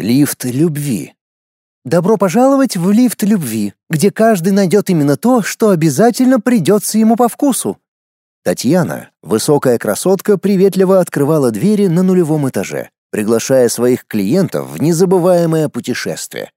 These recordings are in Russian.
Лифт любви. Добро пожаловать в лифт любви, где каждый найдет именно то, что обязательно придется ему по вкусу. Татьяна, высокая красотка, приветливо открывала двери на нулевом этаже, приглашая своих клиентов в незабываемое путешествие.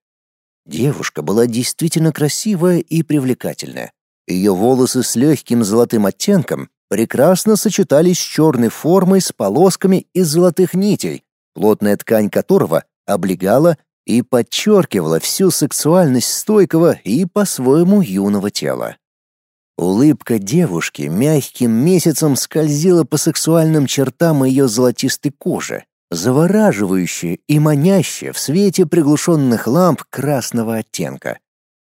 Девушка была действительно красивая и привлекательная. Ее волосы с легким золотым оттенком прекрасно сочетались с черной формой с полосками из золотых нитей, плотная ткань которого облегала и подчеркивала всю сексуальность стойкого и по-своему юного тела. Улыбка девушки мягким месяцем скользила по сексуальным чертам ее золотистой кожи, завораживающая и манящая в свете приглушенных ламп красного оттенка.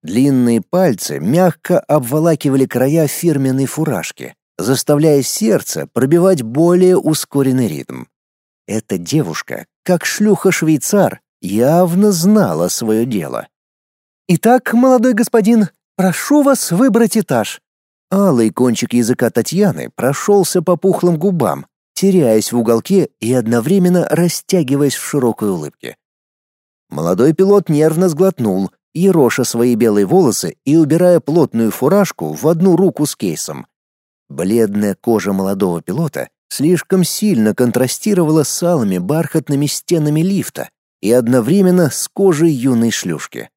Длинные пальцы мягко обволакивали края фирменной фуражки, заставляя сердце пробивать более ускоренный ритм. Эта девушка, как шлюха-швейцар, явно знала свое дело. «Итак, молодой господин, прошу вас выбрать этаж». Алый кончик языка Татьяны прошелся по пухлым губам, теряясь в уголке и одновременно растягиваясь в широкой улыбке. Молодой пилот нервно сглотнул, ероша свои белые волосы и убирая плотную фуражку в одну руку с кейсом. Бледная кожа молодого пилота слишком сильно контрастировала с алыми бархатными стенами лифта и одновременно с кожей юной шлюшки.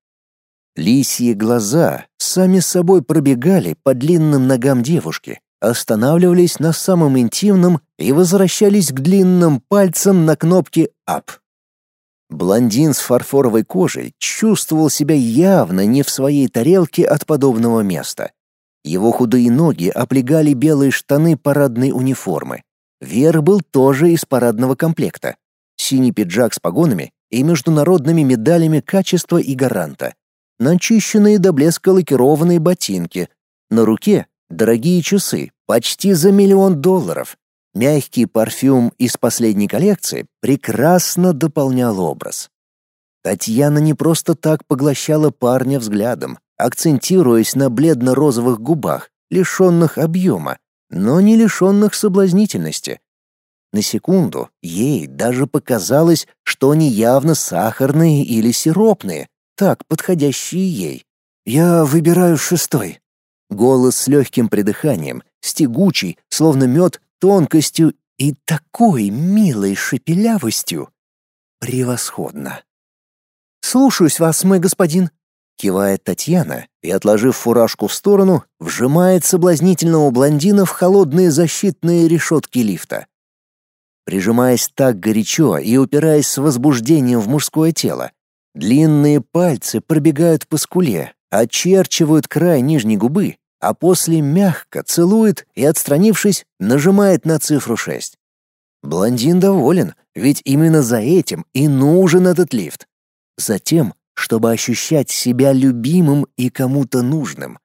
Лисьи глаза сами собой пробегали по длинным ногам девушки, останавливались на самом интимном и возвращались к длинным пальцам на кнопке «Ап». Блондин с фарфоровой кожей чувствовал себя явно не в своей тарелке от подобного места. Его худые ноги облегали белые штаны парадной униформы. Вер был тоже из парадного комплекта. Синий пиджак с погонами и международными медалями качества и гаранта. Начищенные до блеска лакированные ботинки. На руке дорогие часы, почти за миллион долларов. Мягкий парфюм из последней коллекции прекрасно дополнял образ. Татьяна не просто так поглощала парня взглядом, акцентируясь на бледно-розовых губах, лишенных объема, но не лишенных соблазнительности. На секунду ей даже показалось, что они явно сахарные или сиропные, так подходящие ей. «Я выбираю шестой». Голос с легким придыханием, стегучий, словно мед, тонкостью и такой милой шепелявостью. Превосходно. «Слушаюсь вас, мой господин», — кивает Татьяна и, отложив фуражку в сторону, вжимает соблазнительного блондина в холодные защитные решетки лифта. Прижимаясь так горячо и упираясь с возбуждением в мужское тело, длинные пальцы пробегают по скуле, очерчивают край нижней губы, а после мягко целует и, отстранившись, нажимает на цифру 6. Блондин доволен, ведь именно за этим и нужен этот лифт. Затем, чтобы ощущать себя любимым и кому-то нужным.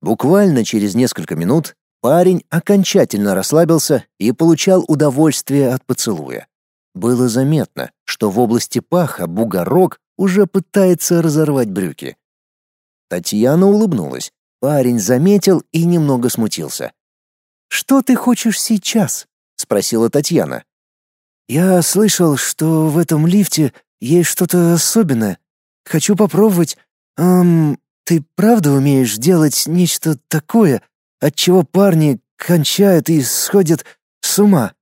Буквально через несколько минут парень окончательно расслабился и получал удовольствие от поцелуя. Было заметно, что в области паха бугорок уже пытается разорвать брюки. Татьяна улыбнулась, Парень заметил и немного смутился. «Что ты хочешь сейчас?» — спросила Татьяна. «Я слышал, что в этом лифте есть что-то особенное. Хочу попробовать. Эм, ты правда умеешь делать нечто такое, от чего парни кончают и сходят с ума?»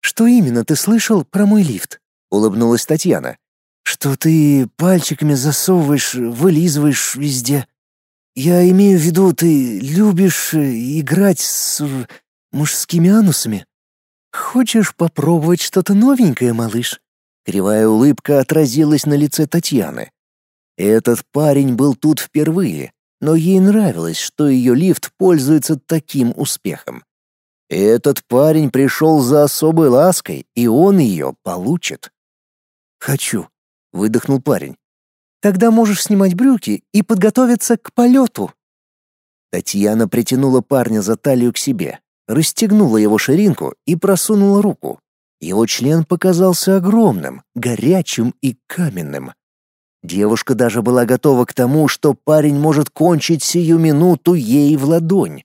«Что именно ты слышал про мой лифт?» — улыбнулась Татьяна. «Что ты пальчиками засовываешь, вылизываешь везде. Я имею в виду, ты любишь э, играть с мужскими анусами? Хочешь попробовать что-то новенькое, малыш? Кривая улыбка отразилась на лице Татьяны. Этот парень был тут впервые, но ей нравилось, что ее лифт пользуется таким успехом. Этот парень пришел за особой лаской, и он ее получит. «Хочу», — выдохнул парень. Тогда можешь снимать брюки и подготовиться к полету». Татьяна притянула парня за талию к себе, расстегнула его ширинку и просунула руку. Его член показался огромным, горячим и каменным. Девушка даже была готова к тому, что парень может кончить сию минуту ей в ладонь.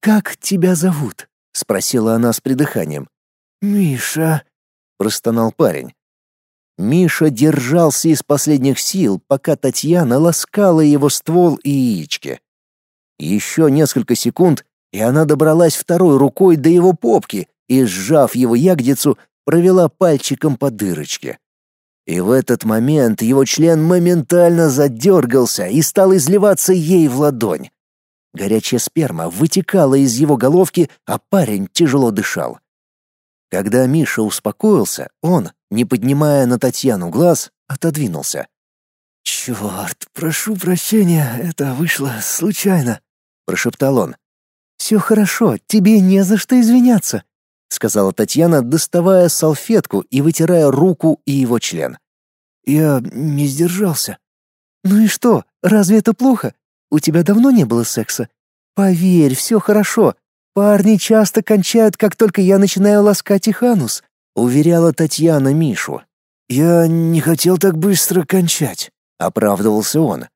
«Как тебя зовут?» — спросила она с придыханием. «Миша», — простонал парень. Миша держался из последних сил, пока Татьяна ласкала его ствол и яички. Еще несколько секунд, и она добралась второй рукой до его попки и, сжав его ягодицу, провела пальчиком по дырочке. И в этот момент его член моментально задергался и стал изливаться ей в ладонь. Горячая сперма вытекала из его головки, а парень тяжело дышал. Когда Миша успокоился, он, не поднимая на Татьяну глаз, отодвинулся. «Черт, прошу прощения, это вышло случайно», — прошептал он. «Все хорошо, тебе не за что извиняться», — сказала Татьяна, доставая салфетку и вытирая руку и его член. «Я не сдержался». «Ну и что, разве это плохо? У тебя давно не было секса? Поверь, все хорошо. Парни часто кончают, как только я начинаю ласкать их анус уверяла Татьяна Мишу. «Я не хотел так быстро кончать», — оправдывался он.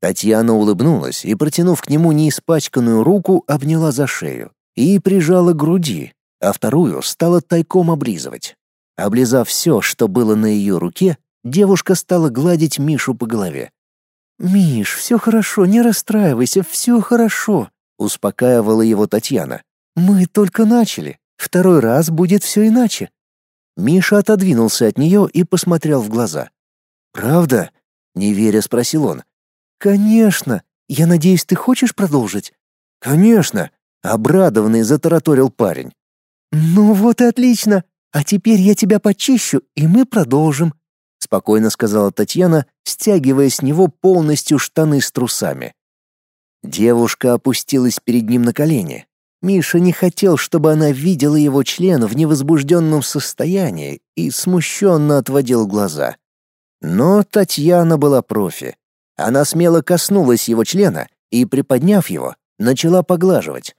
Татьяна улыбнулась и, протянув к нему неиспачканную руку, обняла за шею и прижала к груди, а вторую стала тайком облизывать. Облизав все, что было на ее руке, девушка стала гладить Мишу по голове. «Миш, все хорошо, не расстраивайся, все хорошо», — успокаивала его Татьяна. «Мы только начали. Второй раз будет все иначе. Миша отодвинулся от нее и посмотрел в глаза. «Правда?» — не веря спросил он. «Конечно. Я надеюсь, ты хочешь продолжить?» «Конечно!» — обрадованный затараторил парень. «Ну вот и отлично. А теперь я тебя почищу, и мы продолжим», — спокойно сказала Татьяна, стягивая с него полностью штаны с трусами. Девушка опустилась перед ним на колени, Миша не хотел, чтобы она видела его член в невозбужденном состоянии и смущенно отводил глаза. Но Татьяна была профи. Она смело коснулась его члена и, приподняв его, начала поглаживать.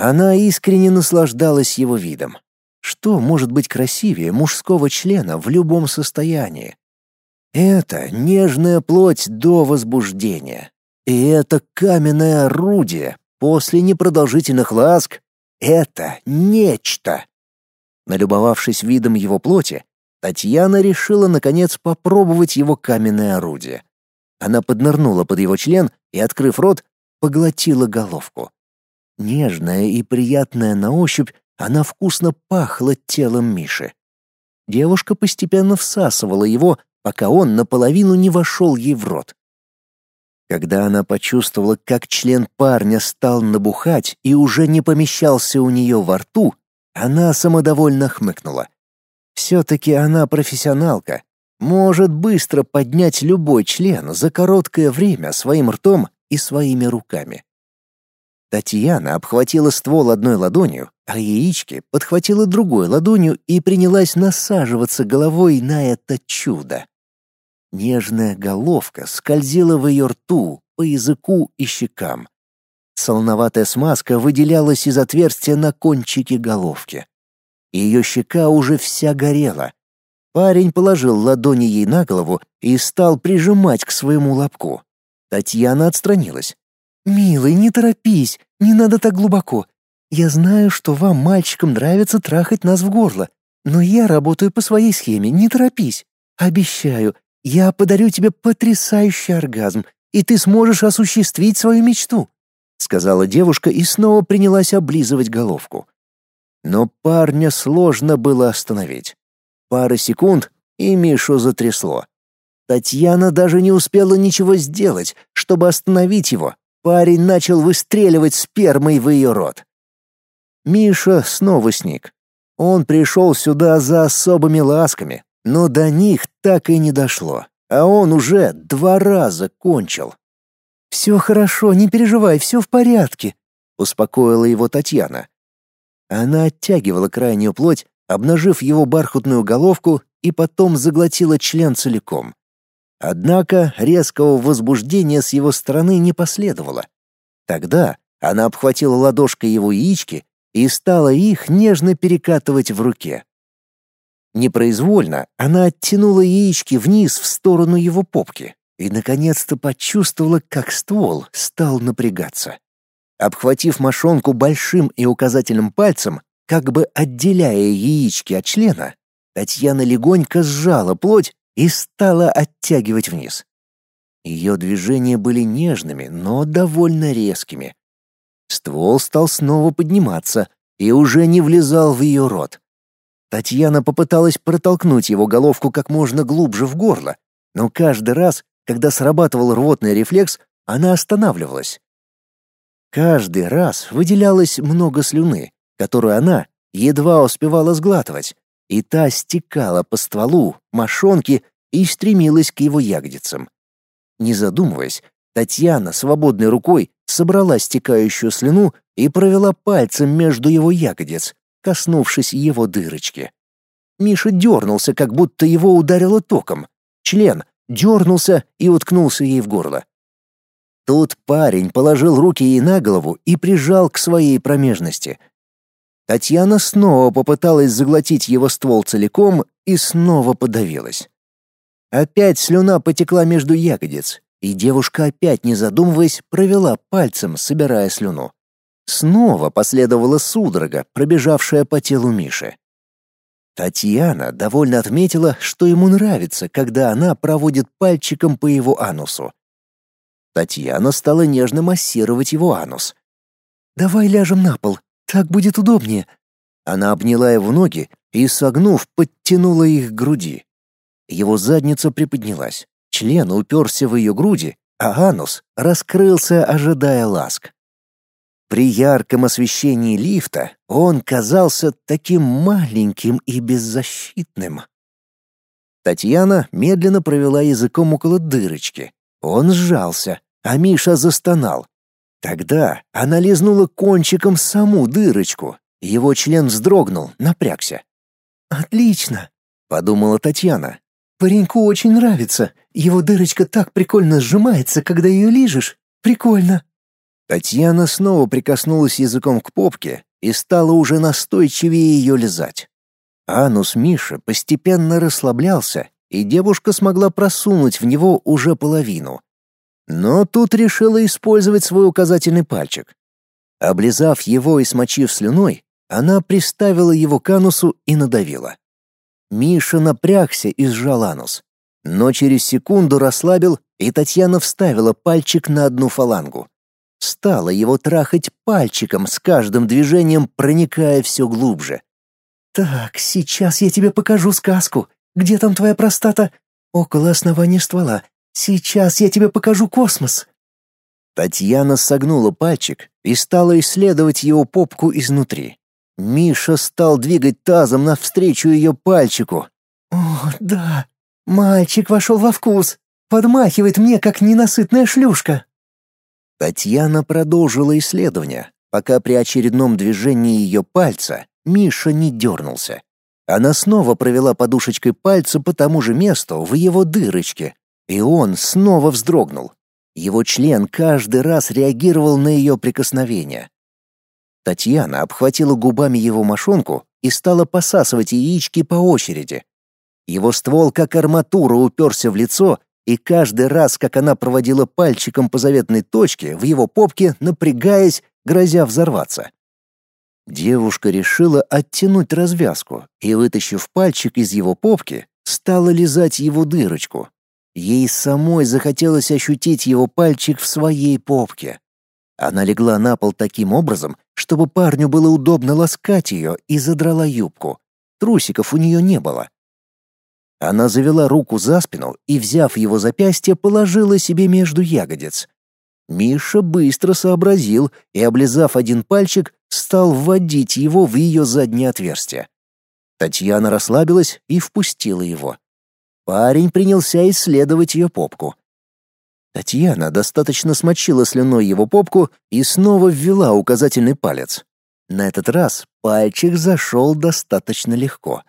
Она искренне наслаждалась его видом. Что может быть красивее мужского члена в любом состоянии? Это нежная плоть до возбуждения. И это каменное орудие, после непродолжительных ласк — это нечто. Налюбовавшись видом его плоти, Татьяна решила, наконец, попробовать его каменное орудие. Она поднырнула под его член и, открыв рот, поглотила головку. Нежная и приятная на ощупь, она вкусно пахла телом Миши. Девушка постепенно всасывала его, пока он наполовину не вошел ей в рот. Когда она почувствовала, как член парня стал набухать и уже не помещался у нее во рту, она самодовольно хмыкнула. Все-таки она профессионалка, может быстро поднять любой член за короткое время своим ртом и своими руками. Татьяна обхватила ствол одной ладонью, а яички подхватила другой ладонью и принялась насаживаться головой на это чудо. Нежная головка скользила в ее рту, по языку и щекам. Солоноватая смазка выделялась из отверстия на кончике головки. Ее щека уже вся горела. Парень положил ладони ей на голову и стал прижимать к своему лобку. Татьяна отстранилась. «Милый, не торопись, не надо так глубоко. Я знаю, что вам, мальчикам, нравится трахать нас в горло, но я работаю по своей схеме, не торопись. Обещаю, я подарю тебе потрясающий оргазм, и ты сможешь осуществить свою мечту», — сказала девушка и снова принялась облизывать головку. Но парня сложно было остановить. Пара секунд, и Мишу затрясло. Татьяна даже не успела ничего сделать, чтобы остановить его. Парень начал выстреливать спермой в ее рот. Миша снова сник. Он пришел сюда за особыми ласками, но до них так и не дошло, а он уже два раза кончил. «Все хорошо, не переживай, все в порядке», — успокоила его Татьяна. Она оттягивала крайнюю плоть, обнажив его бархатную головку, и потом заглотила член целиком. Однако резкого возбуждения с его стороны не последовало. Тогда она обхватила ладошкой его яички и стала их нежно перекатывать в руке. Непроизвольно она оттянула яички вниз в сторону его попки и наконец-то почувствовала, как ствол стал напрягаться. Обхватив мошонку большим и указательным пальцем, как бы отделяя яички от члена, Татьяна легонько сжала плоть и стала оттягивать вниз. Ее движения были нежными, но довольно резкими. Ствол стал снова подниматься и уже не влезал в ее рот. Татьяна попыталась протолкнуть его головку как можно глубже в горло, но каждый раз, когда срабатывал рвотный рефлекс, она останавливалась. Каждый раз выделялось много слюны, которую она едва успевала сглатывать, и та стекала по стволу, мошонке и стремилась к его ягодицам. Не задумываясь, Татьяна свободной рукой собрала стекающую слюну и провела пальцем между его ягодиц, коснувшись его дырочки. Миша дернулся, как будто его ударило током. Член дернулся и уткнулся ей в горло. Тут парень положил руки ей на голову и прижал к своей промежности. Татьяна снова попыталась заглотить его ствол целиком и снова подавилась. Опять слюна потекла между ягодиц, и девушка опять, не задумываясь, провела пальцем, собирая слюну. Снова последовала судорога, пробежавшая по телу Миши. Татьяна довольно отметила, что ему нравится, когда она проводит пальчиком по его анусу. Татьяна стала нежно массировать его анус. «Давай ляжем на пол, так будет удобнее». Она обняла его ноги и, согнув, подтянула их к груди. Его задница приподнялась, член уперся в ее груди, а анус раскрылся, ожидая ласк. При ярком освещении лифта он казался таким маленьким и беззащитным. Татьяна медленно провела языком около дырочки. Он сжался, а Миша застонал. Тогда она лизнула кончиком саму дырочку. Его член вздрогнул, напрягся. «Отлично», — подумала Татьяна. «Пареньку очень нравится. Его дырочка так прикольно сжимается, когда ее лижешь. Прикольно». Татьяна снова прикоснулась языком к попке и стала уже настойчивее ее лизать. Анус Миши постепенно расслаблялся, и девушка смогла просунуть в него уже половину. Но тут решила использовать свой указательный пальчик. Облизав его и смочив слюной, она приставила его к анусу и надавила. Миша напрягся и сжал анус. Но через секунду расслабил, и Татьяна вставила пальчик на одну фалангу стала его трахать пальчиком с каждым движением, проникая все глубже. «Так, сейчас я тебе покажу сказку. Где там твоя простата?» «Около основания ствола. Сейчас я тебе покажу космос». Татьяна согнула пальчик и стала исследовать его попку изнутри. Миша стал двигать тазом навстречу ее пальчику. «О, да, мальчик вошел во вкус. Подмахивает мне, как ненасытная шлюшка». Татьяна продолжила исследование, пока при очередном движении ее пальца Миша не дернулся. Она снова провела подушечкой пальца по тому же месту в его дырочке, и он снова вздрогнул. Его член каждый раз реагировал на ее прикосновение. Татьяна обхватила губами его мошонку и стала посасывать яички по очереди. Его ствол, как арматура, уперся в лицо и каждый раз, как она проводила пальчиком по заветной точке в его попке, напрягаясь, грозя взорваться. Девушка решила оттянуть развязку и, вытащив пальчик из его попки, стала лизать его дырочку. Ей самой захотелось ощутить его пальчик в своей попке. Она легла на пол таким образом, чтобы парню было удобно ласкать ее и задрала юбку. Трусиков у нее не было. Она завела руку за спину и, взяв его запястье, положила себе между ягодиц. Миша быстро сообразил и, облизав один пальчик, стал вводить его в ее заднее отверстие. Татьяна расслабилась и впустила его. Парень принялся исследовать ее попку. Татьяна достаточно смочила слюной его попку и снова ввела указательный палец. На этот раз пальчик зашел достаточно легко.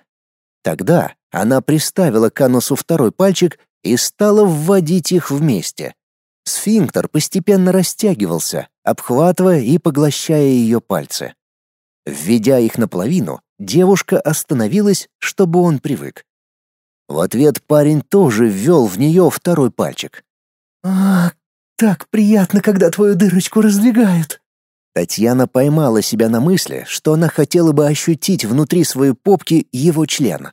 Тогда она приставила к анусу второй пальчик и стала вводить их вместе. Сфинктер постепенно растягивался, обхватывая и поглощая ее пальцы. Введя их наполовину, девушка остановилась, чтобы он привык. В ответ парень тоже ввел в нее второй пальчик. «А, так приятно, когда твою дырочку раздвигают!» Татьяна поймала себя на мысли, что она хотела бы ощутить внутри своей попки его член.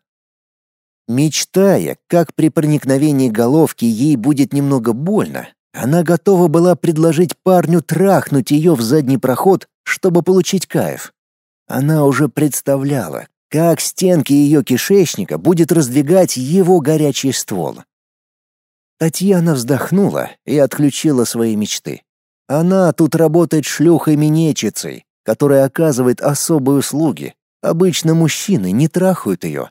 Мечтая, как при проникновении головки ей будет немного больно, она готова была предложить парню трахнуть ее в задний проход, чтобы получить кайф. Она уже представляла, как стенки ее кишечника будет раздвигать его горячий ствол. Татьяна вздохнула и отключила свои мечты. Она тут работает шлюхой-минечицей, которая оказывает особые услуги. Обычно мужчины не трахают ее.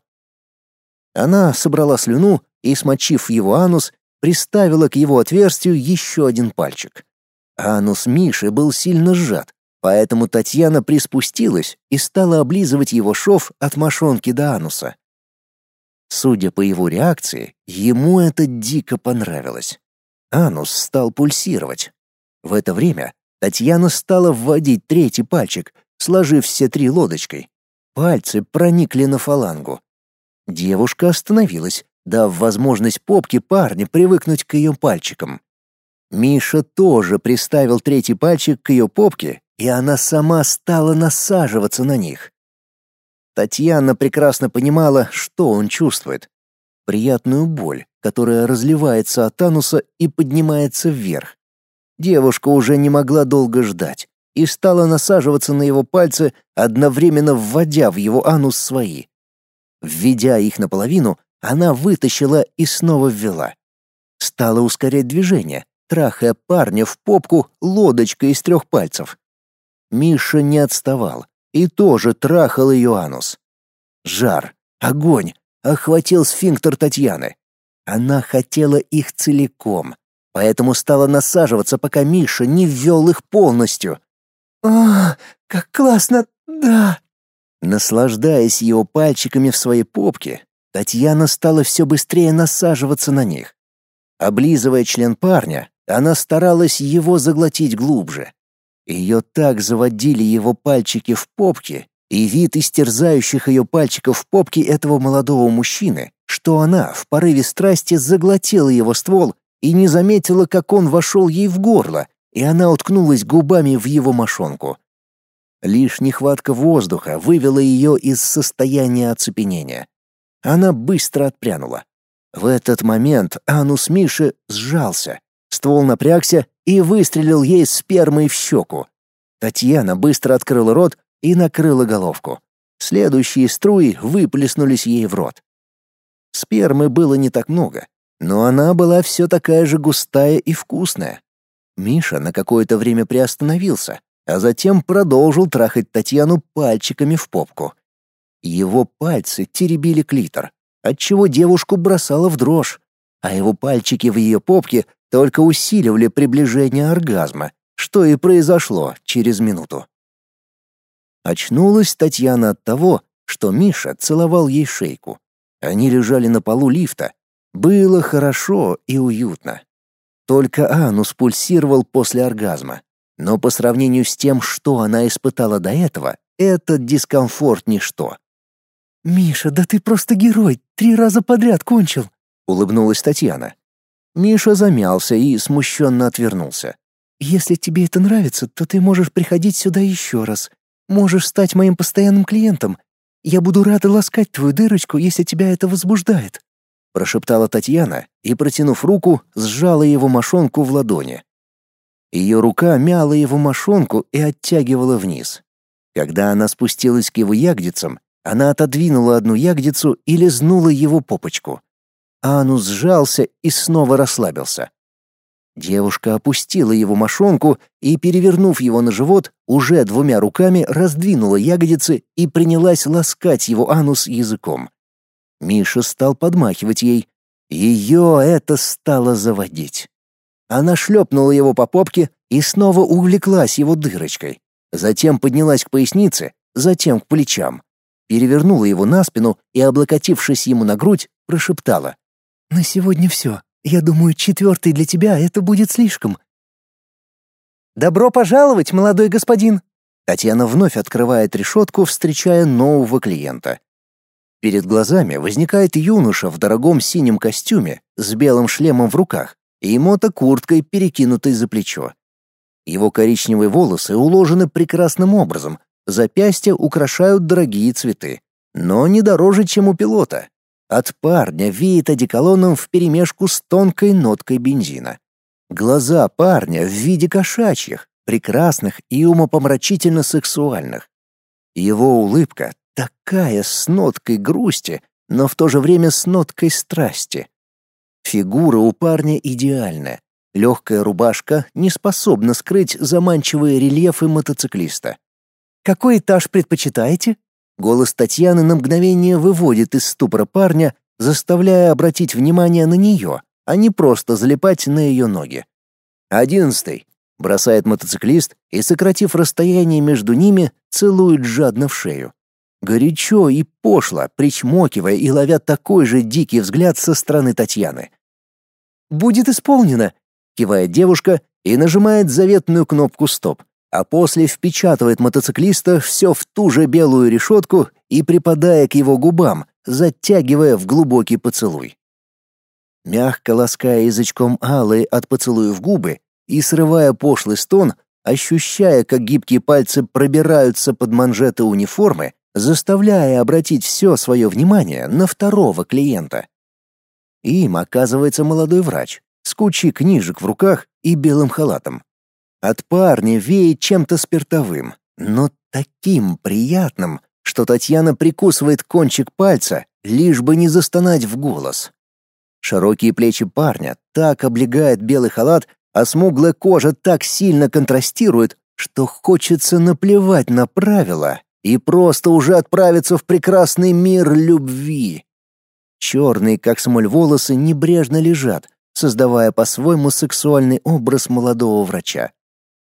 Она собрала слюну и, смочив его анус, приставила к его отверстию еще один пальчик. Анус Миши был сильно сжат, поэтому Татьяна приспустилась и стала облизывать его шов от мошонки до ануса. Судя по его реакции, ему это дико понравилось. Анус стал пульсировать. В это время Татьяна стала вводить третий пальчик, сложив все три лодочкой. Пальцы проникли на фалангу. Девушка остановилась, дав возможность попке парня привыкнуть к ее пальчикам. Миша тоже приставил третий пальчик к ее попке, и она сама стала насаживаться на них. Татьяна прекрасно понимала, что он чувствует. Приятную боль, которая разливается от ануса и поднимается вверх. Девушка уже не могла долго ждать и стала насаживаться на его пальцы, одновременно вводя в его анус свои. Введя их наполовину, она вытащила и снова ввела. Стала ускорять движение, трахая парня в попку лодочкой из трех пальцев. Миша не отставал и тоже трахал ее анус. Жар, огонь охватил сфинктер Татьяны. Она хотела их целиком, поэтому стала насаживаться, пока Миша не ввел их полностью. «А, как классно, да!» Наслаждаясь его пальчиками в своей попке, Татьяна стала все быстрее насаживаться на них. Облизывая член парня, она старалась его заглотить глубже. Ее так заводили его пальчики в попке, и вид истерзающих ее пальчиков в попке этого молодого мужчины, что она в порыве страсти заглотила его ствол и не заметила, как он вошел ей в горло, и она уткнулась губами в его мошонку. Лишь нехватка воздуха вывела ее из состояния оцепенения. Она быстро отпрянула. В этот момент анус Миши сжался, ствол напрягся и выстрелил ей спермой в щеку. Татьяна быстро открыла рот и накрыла головку. Следующие струи выплеснулись ей в рот. Спермы было не так много, но она была все такая же густая и вкусная. Миша на какое-то время приостановился, а затем продолжил трахать Татьяну пальчиками в попку. Его пальцы теребили клитор, отчего девушку бросало в дрожь, а его пальчики в ее попке только усиливали приближение оргазма, что и произошло через минуту. Очнулась Татьяна от того, что Миша целовал ей шейку. Они лежали на полу лифта. Было хорошо и уютно. Только анус пульсировал после оргазма. Но по сравнению с тем, что она испытала до этого, этот дискомфорт ничто. «Миша, да ты просто герой, три раза подряд кончил», — улыбнулась Татьяна. Миша замялся и смущенно отвернулся. «Если тебе это нравится, то ты можешь приходить сюда еще раз. Можешь стать моим постоянным клиентом. Я буду рада ласкать твою дырочку, если тебя это возбуждает», — прошептала Татьяна и, протянув руку, сжала его мошонку в ладони. Ее рука мяла его мошонку и оттягивала вниз. Когда она спустилась к его ягодицам, она отодвинула одну ягодицу и лизнула его попочку. Анус сжался и снова расслабился. Девушка опустила его мошонку и, перевернув его на живот, уже двумя руками раздвинула ягодицы и принялась ласкать его анус языком. Миша стал подмахивать ей. Ее это стало заводить. Она шлепнула его по попке и снова увлеклась его дырочкой. Затем поднялась к пояснице, затем к плечам перевернула его на спину и, облокотившись ему на грудь, прошептала. «На сегодня все. Я думаю, четвертый для тебя это будет слишком». «Добро пожаловать, молодой господин!» Татьяна вновь открывает решетку, встречая нового клиента. Перед глазами возникает юноша в дорогом синем костюме с белым шлемом в руках и мотокурткой, перекинутой за плечо. Его коричневые волосы уложены прекрасным образом, Запястья украшают дорогие цветы, но не дороже, чем у пилота. От парня веет одеколоном вперемешку с тонкой ноткой бензина. Глаза парня в виде кошачьих, прекрасных и умопомрачительно сексуальных. Его улыбка такая с ноткой грусти, но в то же время с ноткой страсти. Фигура у парня идеальная. Легкая рубашка не способна скрыть заманчивые рельефы мотоциклиста. «Какой этаж предпочитаете?» Голос Татьяны на мгновение выводит из ступора парня, заставляя обратить внимание на нее, а не просто залипать на ее ноги. «Одиннадцатый», — бросает мотоциклист и, сократив расстояние между ними, целует жадно в шею. Горячо и пошло, причмокивая и ловя такой же дикий взгляд со стороны Татьяны. «Будет исполнено», — кивает девушка и нажимает заветную кнопку «Стоп», а после впечатывает мотоциклиста все в ту же белую решетку и припадая к его губам, затягивая в глубокий поцелуй. Мягко лаская язычком алые от поцелуев губы и срывая пошлый стон, ощущая, как гибкие пальцы пробираются под манжеты униформы, заставляя обратить все свое внимание на второго клиента. Им оказывается молодой врач с кучей книжек в руках и белым халатом. От парня веет чем-то спиртовым, но таким приятным, что Татьяна прикусывает кончик пальца, лишь бы не застонать в голос. Широкие плечи парня так облегает белый халат, а смуглая кожа так сильно контрастирует, что хочется наплевать на правила и просто уже отправиться в прекрасный мир любви. Черные, как смоль, волосы небрежно лежат, создавая по-своему сексуальный образ молодого врача.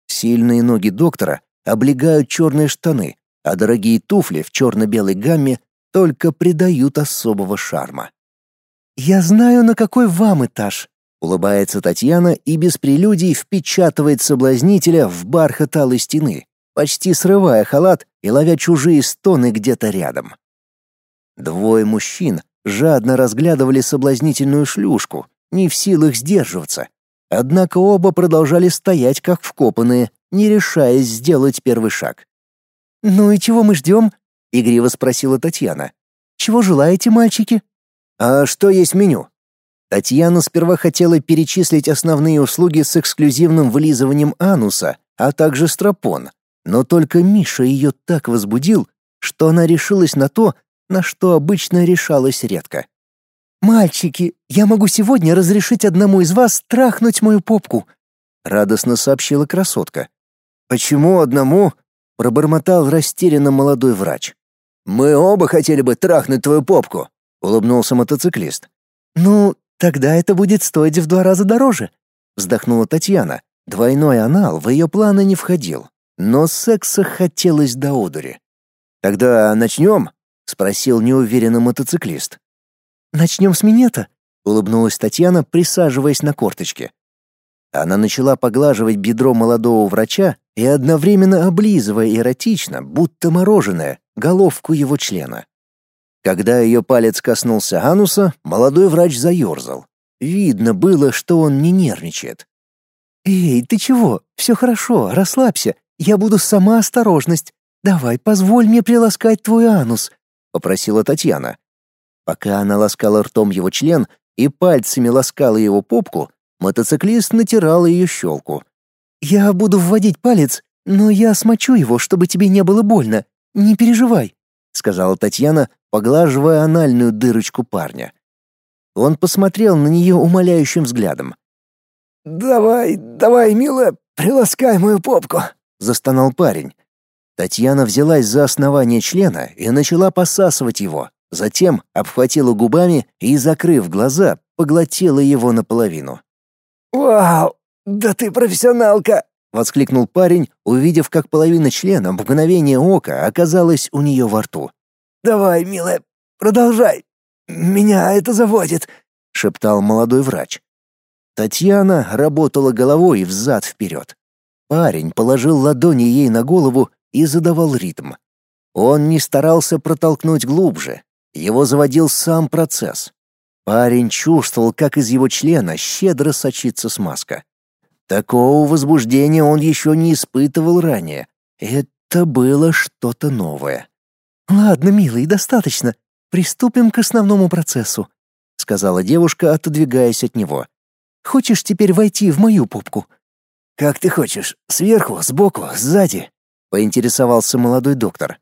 Сильные ноги доктора облегают черные штаны, а дорогие туфли в черно-белой гамме только придают особого шарма. «Я знаю, на какой вам этаж», — улыбается Татьяна и без прелюдий впечатывает соблазнителя в бархат алой стены, почти срывая халат и ловя чужие стоны где-то рядом. Двое мужчин жадно разглядывали соблазнительную шлюшку, не в силах сдерживаться, Однако оба продолжали стоять как вкопанные, не решаясь сделать первый шаг. «Ну и чего мы ждем?» — игриво спросила Татьяна. «Чего желаете, мальчики?» «А что есть меню?» Татьяна сперва хотела перечислить основные услуги с эксклюзивным вылизыванием ануса, а также стропон, но только Миша ее так возбудил, что она решилась на то, на что обычно решалась редко. «Мальчики, я могу сегодня разрешить одному из вас трахнуть мою попку», — радостно сообщила красотка. «Почему одному?» — пробормотал растерянно молодой врач. «Мы оба хотели бы трахнуть твою попку», — улыбнулся мотоциклист. «Ну, тогда это будет стоить в два раза дороже», — вздохнула Татьяна. Двойной анал в ее планы не входил, но секса хотелось до одури. «Тогда начнем?» — спросил неуверенно мотоциклист. Начнем с минета, улыбнулась Татьяна, присаживаясь на корточке. Она начала поглаживать бедро молодого врача и одновременно облизывая эротично, будто мороженое, головку его члена. Когда ее палец коснулся ануса, молодой врач заерзал. Видно было, что он не нервничает. «Эй, ты чего? Все хорошо, расслабься. Я буду сама осторожность. Давай, позволь мне приласкать твой анус», — попросила Татьяна. Пока она ласкала ртом его член и пальцами ласкала его попку, мотоциклист натирал ее щелку. «Я буду вводить палец, но я смочу его, чтобы тебе не было больно. Не переживай», — сказала Татьяна, поглаживая анальную дырочку парня. Он посмотрел на нее умоляющим взглядом. «Давай, давай, милая, приласкай мою попку», — застонал парень. Татьяна взялась за основание члена и начала посасывать его, Затем обхватила губами и, закрыв глаза, поглотила его наполовину. «Вау! Да ты профессионалка!» — воскликнул парень, увидев, как половина члена в мгновение ока оказалась у нее во рту. «Давай, милая, продолжай. Меня это заводит», — шептал молодой врач. Татьяна работала головой взад-вперед. Парень положил ладони ей на голову и задавал ритм. Он не старался протолкнуть глубже, его заводил сам процесс. Парень чувствовал, как из его члена щедро сочится смазка. Такого возбуждения он еще не испытывал ранее. Это было что-то новое. «Ладно, милый, достаточно. приступим к основному процессу», — сказала девушка, отодвигаясь от него. «Хочешь теперь войти в мою попку?» «Как ты хочешь, сверху, сбоку, сзади?» — поинтересовался молодой доктор.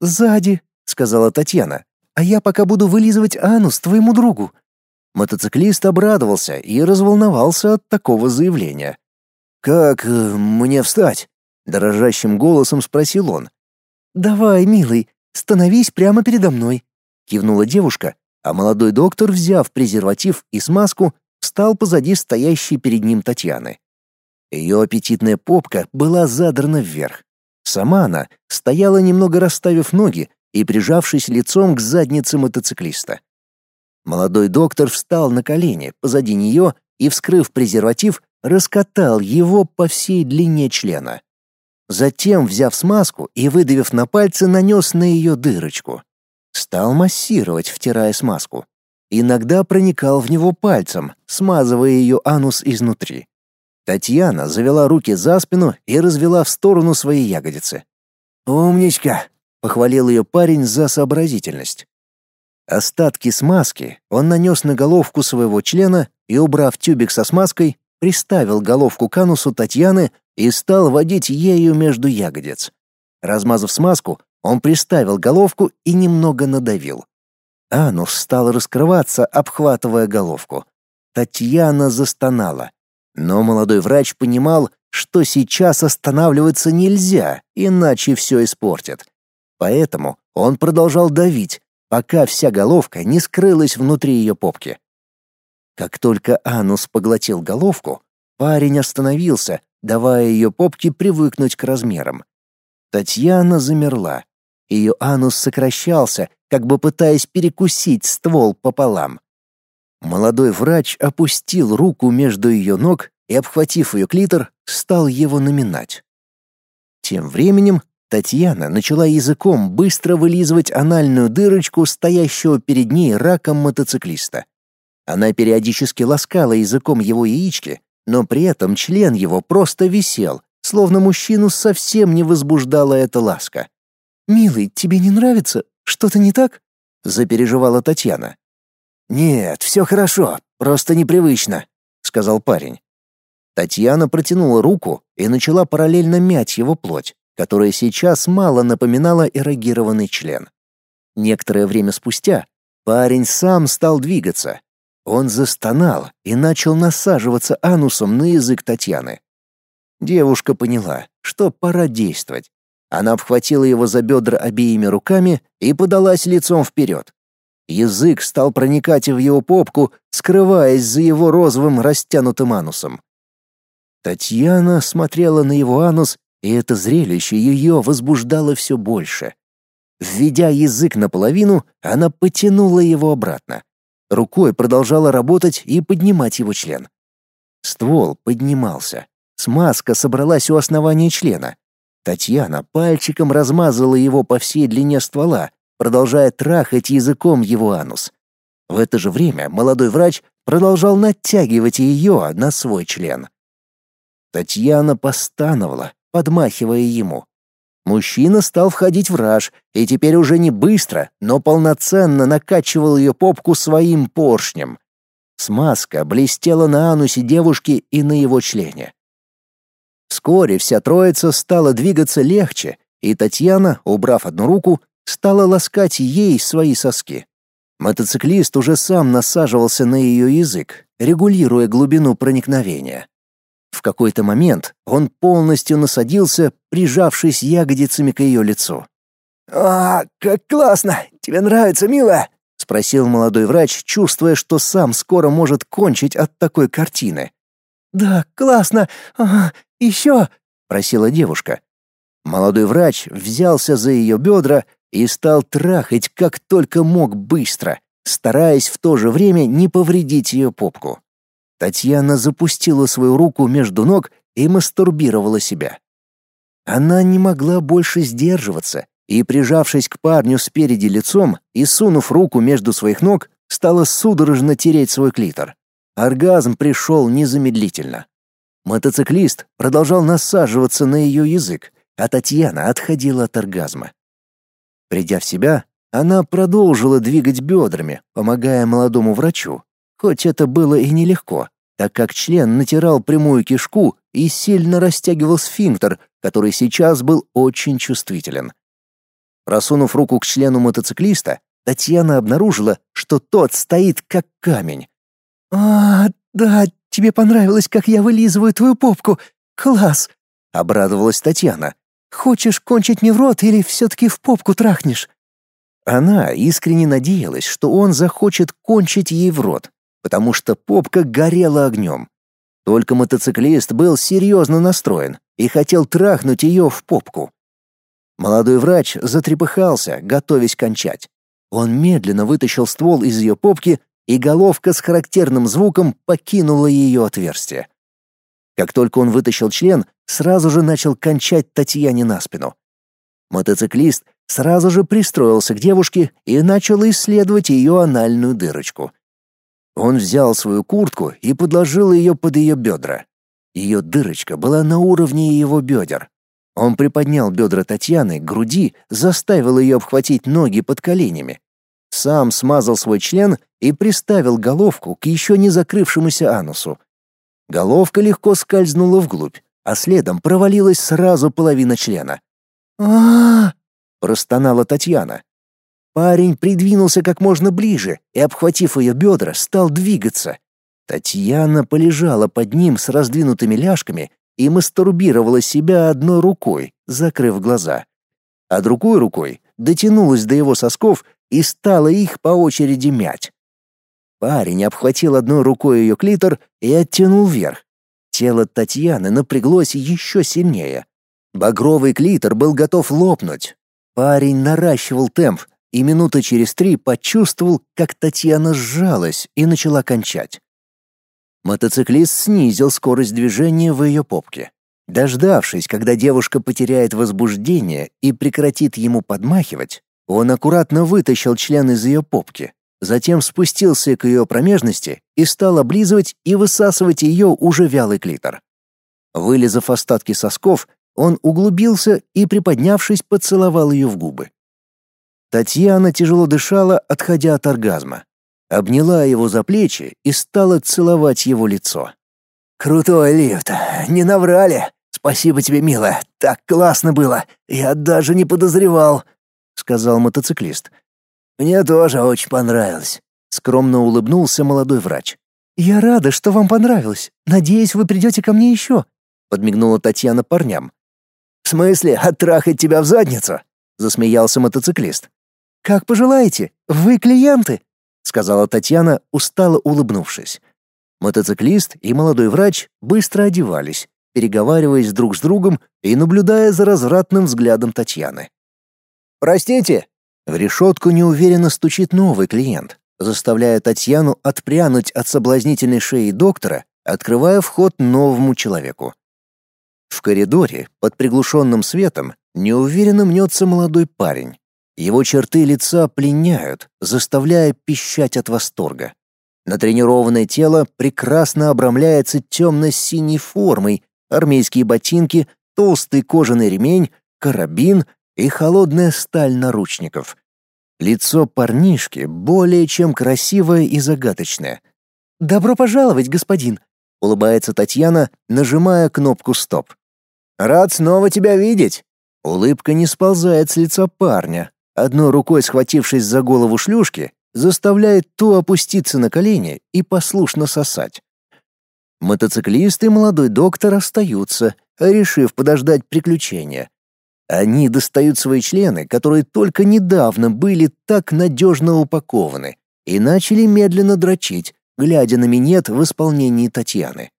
«Сзади», — сказала Татьяна, «а я пока буду вылизывать анус твоему другу». Мотоциклист обрадовался и разволновался от такого заявления. «Как э, мне встать?» — дрожащим голосом спросил он. «Давай, милый, становись прямо передо мной», — кивнула девушка, а молодой доктор, взяв презерватив и смазку, встал позади стоящей перед ним Татьяны. Ее аппетитная попка была задрана вверх. Сама она стояла немного расставив ноги и прижавшись лицом к заднице мотоциклиста. Молодой доктор встал на колени позади нее и, вскрыв презерватив, раскатал его по всей длине члена. Затем, взяв смазку и выдавив на пальцы, нанес на ее дырочку. Стал массировать, втирая смазку. Иногда проникал в него пальцем, смазывая ее анус изнутри. Татьяна завела руки за спину и развела в сторону свои ягодицы. «Умничка!» — похвалил ее парень за сообразительность. Остатки смазки он нанес на головку своего члена и, убрав тюбик со смазкой, приставил головку к анусу Татьяны и стал водить ею между ягодиц. Размазав смазку, он приставил головку и немного надавил. Анус стал раскрываться, обхватывая головку. Татьяна застонала. Но молодой врач понимал, что сейчас останавливаться нельзя, иначе все испортит. Поэтому он продолжал давить, пока вся головка не скрылась внутри ее попки. Как только анус поглотил головку, парень остановился, давая ее попке привыкнуть к размерам. Татьяна замерла. Ее анус сокращался, как бы пытаясь перекусить ствол пополам. Молодой врач опустил руку между ее ног и, обхватив ее клитор, стал его наминать. Тем временем Татьяна начала языком быстро вылизывать анальную дырочку стоящего перед ней раком мотоциклиста. Она периодически ласкала языком его яички, но при этом член его просто висел, словно мужчину совсем не возбуждала эта ласка. «Милый, тебе не нравится? Что-то не так?» — запереживала Татьяна. «Нет, все хорошо, просто непривычно», — сказал парень. Татьяна протянула руку и начала параллельно мять его плоть, которая сейчас мало напоминала эрогированный член. Некоторое время спустя парень сам стал двигаться. Он застонал и начал насаживаться анусом на язык Татьяны. Девушка поняла, что пора действовать. Она обхватила его за бедра обеими руками и подалась лицом вперед. Язык стал проникать в его попку, скрываясь за его розовым растянутым анусом. Татьяна смотрела на его анус, и это зрелище ее возбуждало все больше. Введя язык наполовину, она потянула его обратно. Рукой продолжала работать и поднимать его член. Ствол поднимался. Смазка собралась у основания члена. Татьяна пальчиком размазала его по всей длине ствола, продолжая трахать языком его анус. В это же время молодой врач продолжал натягивать ее на свой член. Татьяна постановала, подмахивая ему. Мужчина стал входить в раж, и теперь уже не быстро, но полноценно накачивал ее попку своим поршнем. Смазка блестела на анусе девушки и на его члене. Вскоре вся троица стала двигаться легче, и Татьяна, убрав одну руку, стала ласкать ей свои соски. Мотоциклист уже сам насаживался на ее язык, регулируя глубину проникновения. В какой-то момент он полностью насадился, прижавшись ягодицами к ее лицу. «А, как классно! Тебе нравится, милая?» — спросил молодой врач, чувствуя, что сам скоро может кончить от такой картины. «Да, классно! Ага, еще!» — просила девушка. Молодой врач взялся за ее бедра и стал трахать как только мог быстро, стараясь в то же время не повредить ее попку. Татьяна запустила свою руку между ног и мастурбировала себя. Она не могла больше сдерживаться и, прижавшись к парню спереди лицом и сунув руку между своих ног, стала судорожно тереть свой клитор. Оргазм пришел незамедлительно. Мотоциклист продолжал насаживаться на ее язык, а Татьяна отходила от оргазма. Придя в себя, она продолжила двигать бедрами, помогая молодому врачу, хоть это было и нелегко, так как член натирал прямую кишку и сильно растягивал сфинктер, который сейчас был очень чувствителен. Просунув руку к члену мотоциклиста, Татьяна обнаружила, что тот стоит как камень. «А, да, тебе понравилось, как я вылизываю твою попку. Класс!» — обрадовалась Татьяна. «Хочешь кончить мне в рот или все-таки в попку трахнешь?» Она искренне надеялась, что он захочет кончить ей в рот, потому что попка горела огнем. Только мотоциклист был серьезно настроен и хотел трахнуть ее в попку. Молодой врач затрепыхался, готовясь кончать. Он медленно вытащил ствол из ее попки, и головка с характерным звуком покинула ее отверстие. Как только он вытащил член, сразу же начал кончать Татьяне на спину. Мотоциклист сразу же пристроился к девушке и начал исследовать ее анальную дырочку. Он взял свою куртку и подложил ее под ее бедра. Ее дырочка была на уровне его бедер. Он приподнял бедра Татьяны к груди, заставил ее обхватить ноги под коленями. Сам смазал свой член и приставил головку к еще не закрывшемуся анусу. Головка легко скользнула вглубь, а следом провалилась сразу половина члена. а, простонала Татьяна. Парень придвинулся как можно ближе и, обхватив ее бедра, стал двигаться. Татьяна полежала под ним с раздвинутыми ляжками и мастурбировала себя одной рукой, закрыв глаза. А другой рукой дотянулась до его сосков и стала их по очереди мять. Парень обхватил одной рукой ее клитор и оттянул вверх. Тело Татьяны напряглось еще сильнее. Багровый клитор был готов лопнуть, Парень наращивал темп, и минуты через три почувствовал, как Татьяна сжалась и начала кончать. Мотоциклист снизил скорость движения в ее попке. Дождавшись, когда девушка потеряет возбуждение и прекратит ему подмахивать, он аккуратно вытащил член из ее попки, затем спустился к ее промежности и стал облизывать и высасывать ее уже вялый клитор. Вылезав остатки сосков, он углубился и, приподнявшись, поцеловал ее в губы. Татьяна тяжело дышала, отходя от оргазма. Обняла его за плечи и стала целовать его лицо. «Крутой лифт, не наврали. Спасибо тебе, милая, так классно было. Я даже не подозревал», — сказал мотоциклист. «Мне тоже очень понравилось», — скромно улыбнулся молодой врач. «Я рада, что вам понравилось. Надеюсь, вы придете ко мне еще», — подмигнула Татьяна парням. «В смысле, оттрахать тебя в задницу?» — засмеялся мотоциклист. «Как пожелаете, вы клиенты», — сказала Татьяна, устало улыбнувшись. Мотоциклист и молодой врач быстро одевались, переговариваясь друг с другом и наблюдая за развратным взглядом Татьяны. «Простите!» В решетку неуверенно стучит новый клиент, заставляя Татьяну отпрянуть от соблазнительной шеи доктора, открывая вход новому человеку. В коридоре, под приглушенным светом, неуверенно мнется молодой парень. Его черты лица пленяют, заставляя пищать от восторга. Натренированное тело прекрасно обрамляется темно-синей формой, армейские ботинки, толстый кожаный ремень, карабин и холодная сталь наручников. Лицо парнишки более чем красивое и загадочное. «Добро пожаловать, господин!» — улыбается Татьяна, нажимая кнопку «Стоп». Рад снова тебя видеть. Улыбка не сползает с лица парня. Одной рукой схватившись за голову шлюшки, заставляет ту опуститься на колени и послушно сосать. Мотоциклист и молодой доктор остаются, решив подождать приключения. Они достают свои члены, которые только недавно были так надежно упакованы, и начали медленно дрочить, глядя на минет в исполнении Татьяны.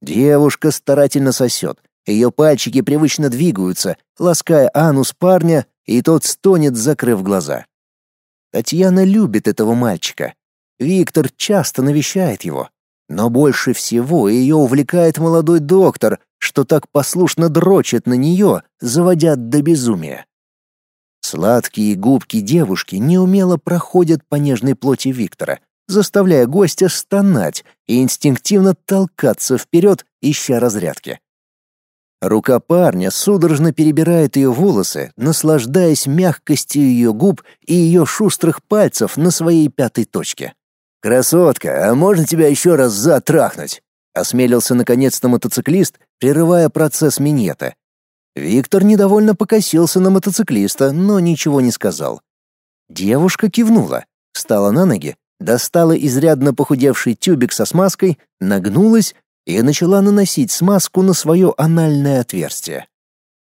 Девушка старательно сосет, ее пальчики привычно двигаются, лаская анус парня, и тот стонет, закрыв глаза. Татьяна любит этого мальчика. Виктор часто навещает его. Но больше всего ее увлекает молодой доктор, что так послушно дрочит на нее, заводя до безумия. Сладкие губки девушки неумело проходят по нежной плоти Виктора, заставляя гостя стонать и инстинктивно толкаться вперед, ища разрядки. Рука парня судорожно перебирает ее волосы, наслаждаясь мягкостью ее губ и ее шустрых пальцев на своей пятой точке. «Красотка, а можно тебя еще раз затрахнуть?» — осмелился наконец-то мотоциклист, прерывая процесс минета. Виктор недовольно покосился на мотоциклиста, но ничего не сказал. Девушка кивнула, встала на ноги, достала изрядно похудевший тюбик со смазкой, нагнулась и начала наносить смазку на свое анальное отверстие.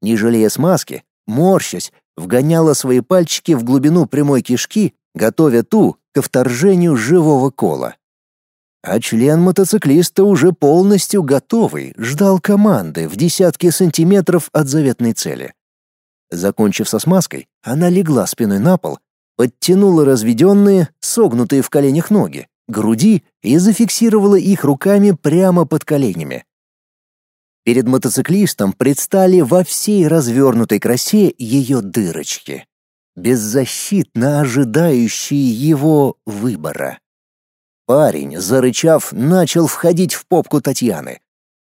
Не жалея смазки, морщась, вгоняла свои пальчики в глубину прямой кишки, готовя ту ко вторжению живого кола. А член мотоциклиста уже полностью готовый, ждал команды в десятки сантиметров от заветной цели. Закончив со смазкой, она легла спиной на пол, подтянула разведенные, согнутые в коленях ноги, груди и зафиксировала их руками прямо под коленями. Перед мотоциклистом предстали во всей развернутой красе ее дырочки, беззащитно ожидающие его выбора. Парень, зарычав, начал входить в попку Татьяны.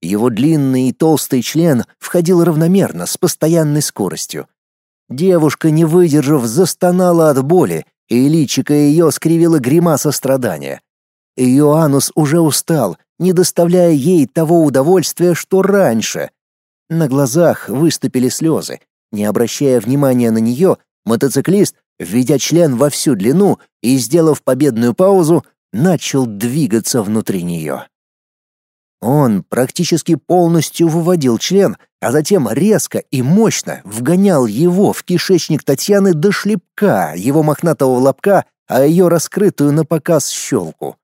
Его длинный и толстый член входил равномерно, с постоянной скоростью. Девушка, не выдержав, застонала от боли и личико ее скривило гримаса страдания. Ее анус уже устал, не доставляя ей того удовольствия, что раньше. На глазах выступили слезы. Не обращая внимания на нее, мотоциклист, введя член во всю длину и сделав победную паузу, начал двигаться внутри нее. Он практически полностью выводил член, а затем резко и мощно вгонял его в кишечник Татьяны до шлепка его мохнатого лобка, а ее раскрытую на показ щелку.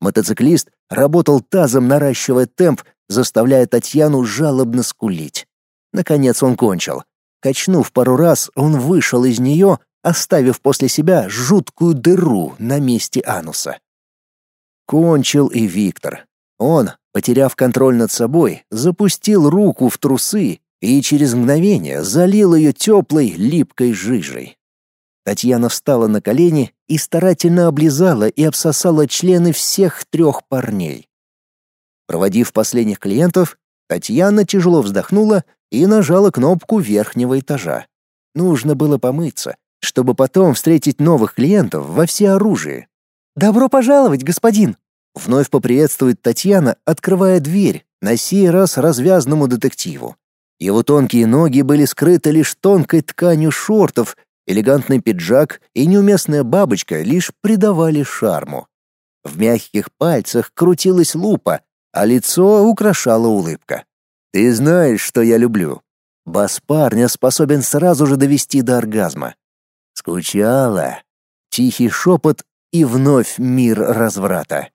Мотоциклист работал тазом, наращивая темп, заставляя Татьяну жалобно скулить. Наконец он кончил. Качнув пару раз, он вышел из нее, оставив после себя жуткую дыру на месте ануса. Кончил и Виктор, он, потеряв контроль над собой, запустил руку в трусы и через мгновение залил ее теплой, липкой жижей. Татьяна встала на колени и старательно облизала и обсосала члены всех трех парней. Проводив последних клиентов, Татьяна тяжело вздохнула и нажала кнопку верхнего этажа. Нужно было помыться, чтобы потом встретить новых клиентов во всеоружии. «Добро пожаловать, господин!» Вновь поприветствует Татьяна, открывая дверь, на сей раз развязному детективу. Его тонкие ноги были скрыты лишь тонкой тканью шортов, элегантный пиджак и неуместная бабочка лишь придавали шарму. В мягких пальцах крутилась лупа, а лицо украшала улыбка. «Ты знаешь, что я люблю». Бас парня способен сразу же довести до оргазма. «Скучала». Тихий шепот и вновь мир разврата.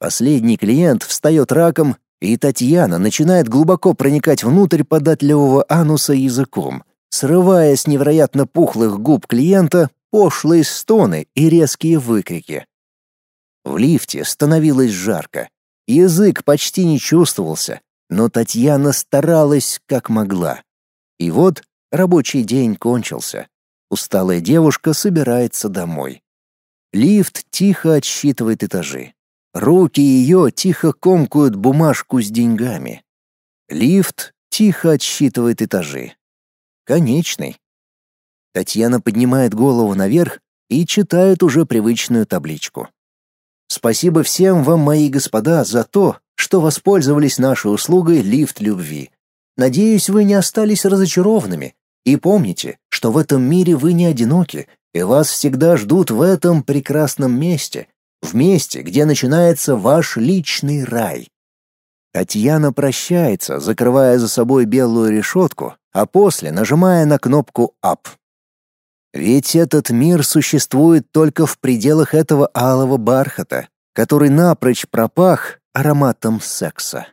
Последний клиент встает раком, и Татьяна начинает глубоко проникать внутрь податливого ануса языком, срывая с невероятно пухлых губ клиента пошлые стоны и резкие выкрики. В лифте становилось жарко. Язык почти не чувствовался, но Татьяна старалась как могла. И вот рабочий день кончился. Усталая девушка собирается домой. Лифт тихо отсчитывает этажи. Руки ее тихо комкают бумажку с деньгами. Лифт тихо отсчитывает этажи. Конечный. Татьяна поднимает голову наверх и читает уже привычную табличку. Спасибо всем вам, мои господа, за то, что воспользовались нашей услугой «Лифт любви». Надеюсь, вы не остались разочарованными. И помните, что в этом мире вы не одиноки, и вас всегда ждут в этом прекрасном месте, в месте, где начинается ваш личный рай. Татьяна прощается, закрывая за собой белую решетку, а после нажимая на кнопку «Ап». Ведь этот мир существует только в пределах этого алого бархата, который напрочь пропах ароматом секса.